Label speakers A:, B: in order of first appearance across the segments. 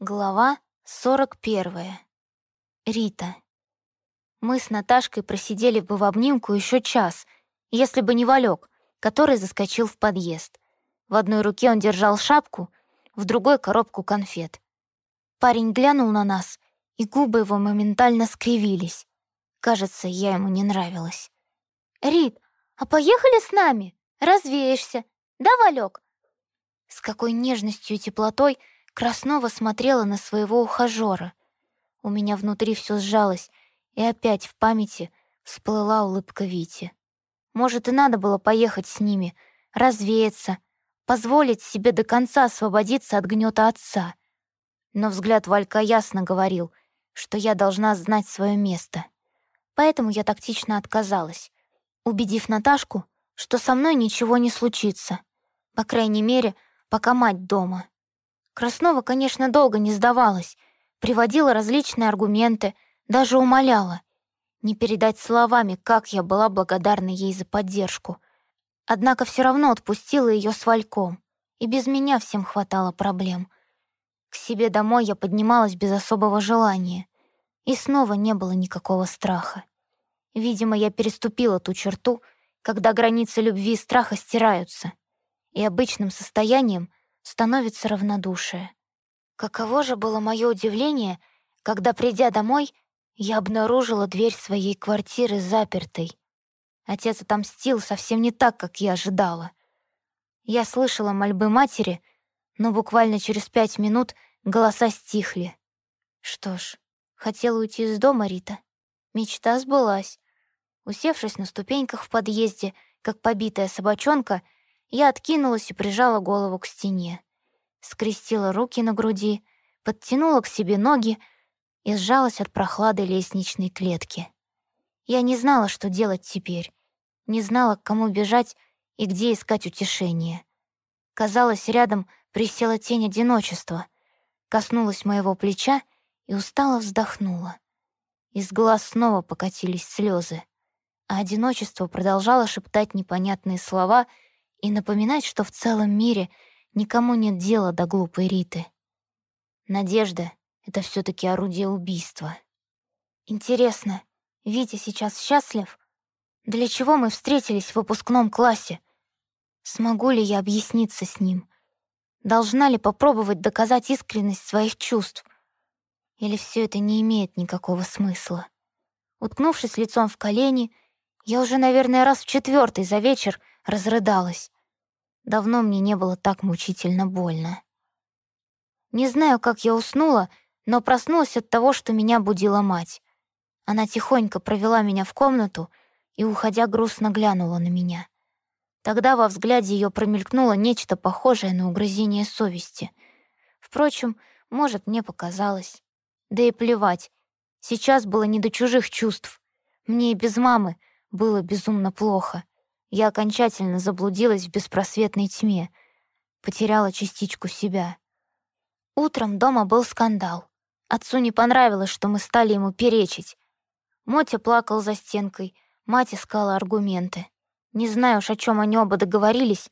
A: Глава 41. Рита. Мы с Наташкой просидели бы в обнимку еще час, если бы не Валек, который заскочил в подъезд. В одной руке он держал шапку, в другой — коробку конфет. Парень глянул на нас, и губы его моментально скривились. Кажется, я ему не нравилась. «Рит, а поехали с нами? Развеешься. Да, Валек?» С какой нежностью и теплотой — Краснова смотрела на своего ухажёра. У меня внутри все сжалось, и опять в памяти всплыла улыбка Вити. Может, и надо было поехать с ними, развеяться, позволить себе до конца освободиться от гнета отца. Но взгляд Валька ясно говорил, что я должна знать свое место. Поэтому я тактично отказалась, убедив Наташку, что со мной ничего не случится, по крайней мере, пока мать дома. Краснова, конечно, долго не сдавалась, приводила различные аргументы, даже умоляла. Не передать словами, как я была благодарна ей за поддержку. Однако все равно отпустила ее с Вальком, и без меня всем хватало проблем. К себе домой я поднималась без особого желания, и снова не было никакого страха. Видимо, я переступила ту черту, когда границы любви и страха стираются, и обычным состоянием становится равнодушие. Каково же было мое удивление, когда, придя домой, я обнаружила дверь своей квартиры запертой. Отец отомстил совсем не так, как я ожидала. Я слышала мольбы матери, но буквально через пять минут голоса стихли. Что ж, хотела уйти из дома Рита. Мечта сбылась. Усевшись на ступеньках в подъезде, как побитая собачонка, я откинулась и прижала голову к стене. Скрестила руки на груди, подтянула к себе ноги и сжалась от прохлады лестничной клетки. Я не знала, что делать теперь, не знала, к кому бежать и где искать утешение. Казалось, рядом присела тень одиночества, коснулась моего плеча и устало вздохнула. Из глаз снова покатились слезы, а одиночество продолжало шептать непонятные слова — и напоминать, что в целом мире никому нет дела до глупой Риты. Надежда — это все таки орудие убийства. Интересно, Витя сейчас счастлив? Для чего мы встретились в выпускном классе? Смогу ли я объясниться с ним? Должна ли попробовать доказать искренность своих чувств? Или все это не имеет никакого смысла? Уткнувшись лицом в колени, я уже, наверное, раз в четвертый за вечер разрыдалась. Давно мне не было так мучительно больно. Не знаю, как я уснула, но проснулась от того, что меня будила мать. Она тихонько провела меня в комнату и, уходя, грустно глянула на меня. Тогда во взгляде ее промелькнуло нечто похожее на угрызение совести. Впрочем, может, мне показалось. Да и плевать. Сейчас было не до чужих чувств. Мне и без мамы было безумно плохо. Я окончательно заблудилась в беспросветной тьме, потеряла частичку себя. Утром дома был скандал. Отцу не понравилось, что мы стали ему перечить. Мотя плакал за стенкой, мать искала аргументы. Не знаю уж, о чем они оба договорились,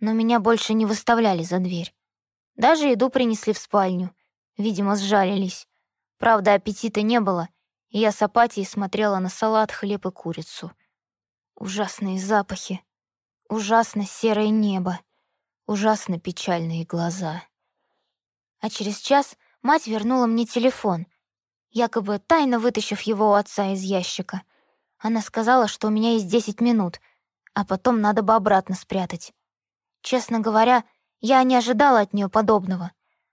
A: но меня больше не выставляли за дверь. Даже еду принесли в спальню. Видимо, сжалились. Правда, аппетита не было, и я с апатией смотрела на салат, хлеб и курицу. Ужасные запахи, ужасно серое небо, ужасно печальные глаза. А через час мать вернула мне телефон, якобы тайно вытащив его у отца из ящика. Она сказала, что у меня есть 10 минут, а потом надо бы обратно спрятать. Честно говоря, я не ожидала от нее подобного,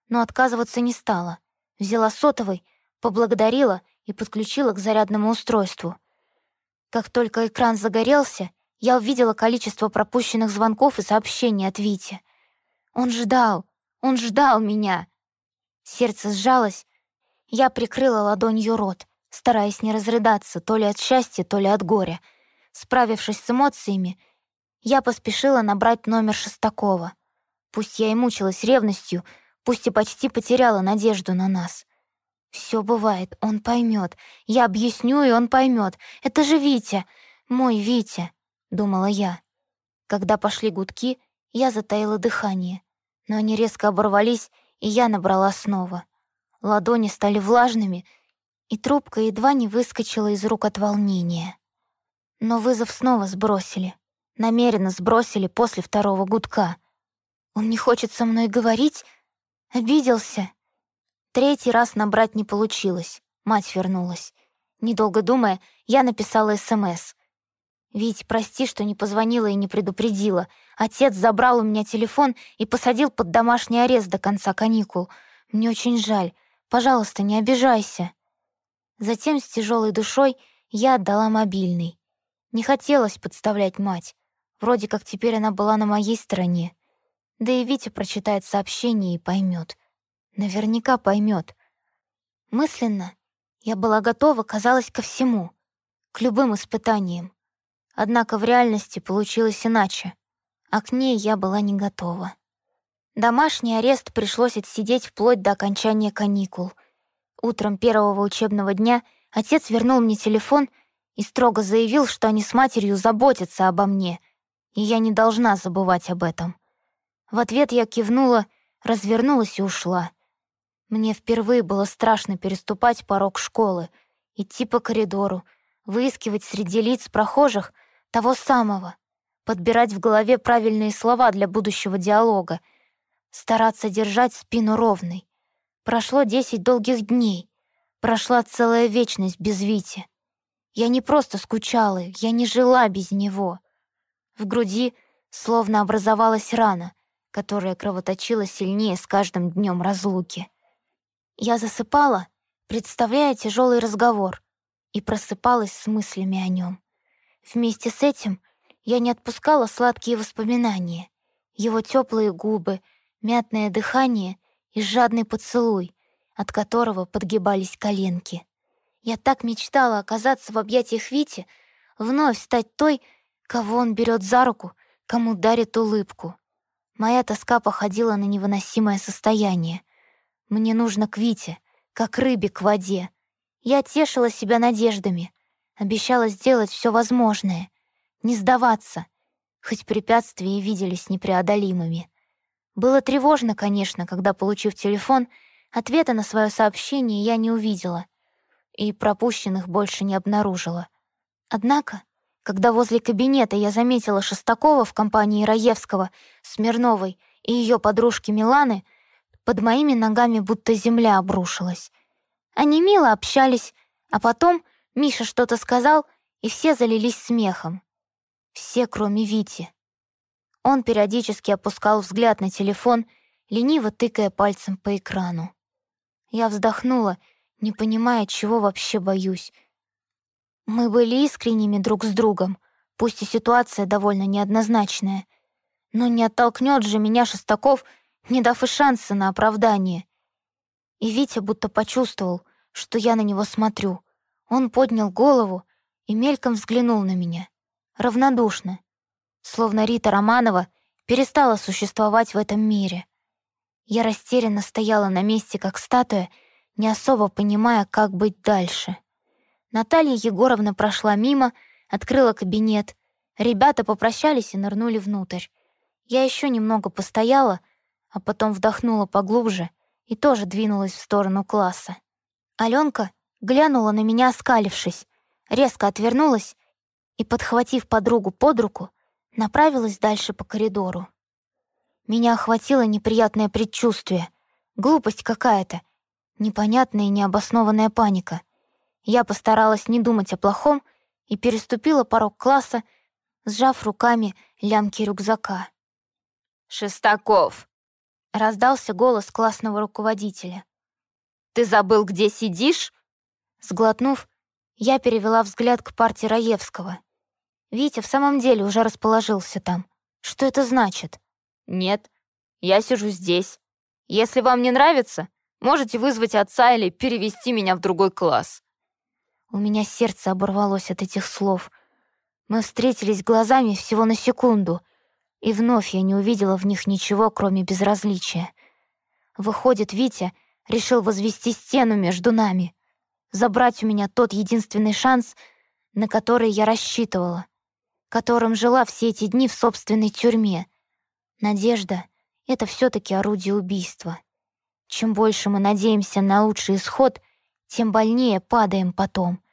A: но отказываться не стала. Взяла сотовый, поблагодарила и подключила к зарядному устройству — как только экран загорелся, я увидела количество пропущенных звонков и сообщений от Вити. Он ждал, он ждал меня. Сердце сжалось. Я прикрыла ладонью рот, стараясь не разрыдаться то ли от счастья, то ли от горя. Справившись с эмоциями, я поспешила набрать номер Шестакова. Пусть я и мучилась ревностью, пусть и почти потеряла надежду на нас. Все бывает, он поймет. Я объясню, и он поймет. Это же Витя, мой Витя, думала я. Когда пошли гудки, я затаила дыхание, но они резко оборвались, и я набрала снова. Ладони стали влажными, и трубка едва не выскочила из рук от волнения. Но вызов снова сбросили. Намеренно сбросили после второго гудка. Он не хочет со мной говорить? Обиделся? Третий раз набрать не получилось. Мать вернулась. Недолго думая, я написала СМС. «Вить, прости, что не позвонила и не предупредила. Отец забрал у меня телефон и посадил под домашний арест до конца каникул. Мне очень жаль. Пожалуйста, не обижайся». Затем с тяжелой душой я отдала мобильный. Не хотелось подставлять мать. Вроде как теперь она была на моей стороне. Да и Витя прочитает сообщение и поймет. Наверняка поймет. Мысленно я была готова, казалось, ко всему, к любым испытаниям. Однако в реальности получилось иначе, а к ней я была не готова. Домашний арест пришлось отсидеть вплоть до окончания каникул. Утром первого учебного дня отец вернул мне телефон и строго заявил, что они с матерью заботятся обо мне, и я не должна забывать об этом. В ответ я кивнула, развернулась и ушла. Мне впервые было страшно переступать порог школы, идти по коридору, выискивать среди лиц прохожих того самого, подбирать в голове правильные слова для будущего диалога, стараться держать спину ровной. Прошло десять долгих дней, прошла целая вечность без Вити. Я не просто скучала, я не жила без него. В груди словно образовалась рана, которая кровоточила сильнее с каждым днем разлуки. Я засыпала, представляя тяжелый разговор, и просыпалась с мыслями о нем. Вместе с этим я не отпускала сладкие воспоминания, его теплые губы, мятное дыхание и жадный поцелуй, от которого подгибались коленки. Я так мечтала оказаться в объятиях Вити, вновь стать той, кого он берет за руку, кому дарит улыбку. Моя тоска походила на невыносимое состояние. Мне нужно к Вите, как рыбе к воде. Я тешила себя надеждами, обещала сделать все возможное, не сдаваться, хоть препятствия и виделись непреодолимыми. Было тревожно, конечно, когда, получив телефон, ответа на свое сообщение я не увидела — и пропущенных больше не обнаружила. Однако, когда возле кабинета я заметила Шестакова в компании Раевского, Смирновой и ее подружки Миланы, под моими ногами будто земля обрушилась. Они мило общались, а потом Миша что-то сказал, и все залились смехом. Все, кроме Вити. Он периодически опускал взгляд на телефон, лениво тыкая пальцем по экрану. Я вздохнула не понимая, чего вообще боюсь. Мы были искренними друг с другом, пусть и ситуация довольно неоднозначная. Но не оттолкнет же меня Шестаков, не дав и шанса на оправдание. И Витя будто почувствовал, что я на него смотрю. Он поднял голову и мельком взглянул на меня. Равнодушно. Словно Рита Романова перестала существовать в этом мире. Я растерянно стояла на месте, как статуя, не особо понимая, как быть дальше. Наталья Егоровна прошла мимо, открыла кабинет. Ребята попрощались и нырнули внутрь. Я еще немного постояла, а потом вдохнула поглубже и тоже двинулась в сторону класса. Аленка глянула на меня, оскалившись, резко отвернулась и, подхватив подругу под руку, направилась дальше по коридору. Меня охватило неприятное предчувствие. Глупость какая-то — Непонятная и необоснованная паника. Я постаралась не думать о плохом и переступила порог класса, сжав руками лямки рюкзака.
B: «Шестаков!»
A: — раздался голос классного руководителя.
B: «Ты забыл, где сидишь?»
A: Сглотнув, я перевела взгляд к парте Раевского. Витя в самом деле уже расположился там. Что это значит?
B: «Нет, я сижу здесь. Если вам не нравится, Можете вызвать отца или перевести меня в другой класс».
A: У меня сердце оборвалось от этих слов. Мы встретились глазами всего на секунду, и вновь я не увидела в них ничего, кроме безразличия. Выходит, Витя решил возвести стену между нами, забрать у меня тот единственный шанс, на который я рассчитывала, которым жила все эти дни в собственной тюрьме. Надежда — это все таки орудие убийства. Чем больше мы надеемся на лучший исход, тем больнее падаем потом.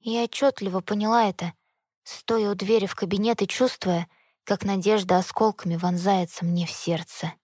A: Я отчетливо поняла это, стоя у двери в кабинет и чувствуя, как надежда осколками вонзается мне в сердце.